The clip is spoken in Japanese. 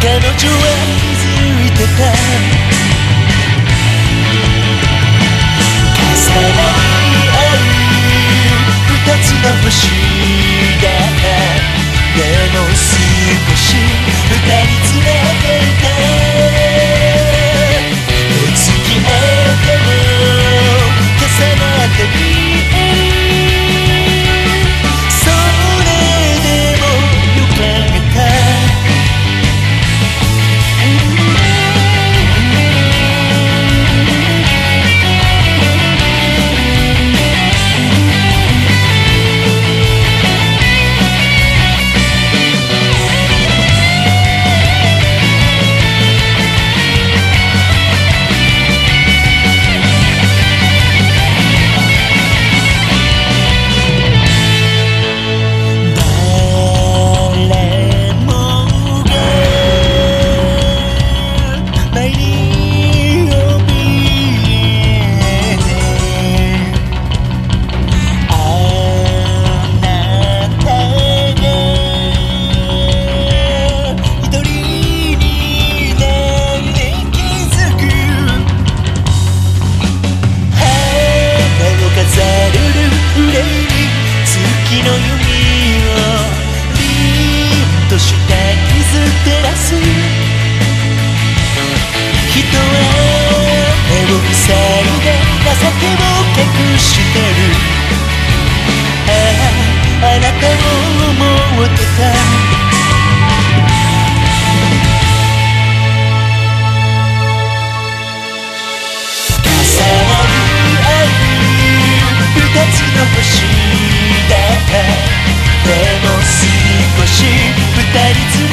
彼女は気づいてた。残してでも少し二人つ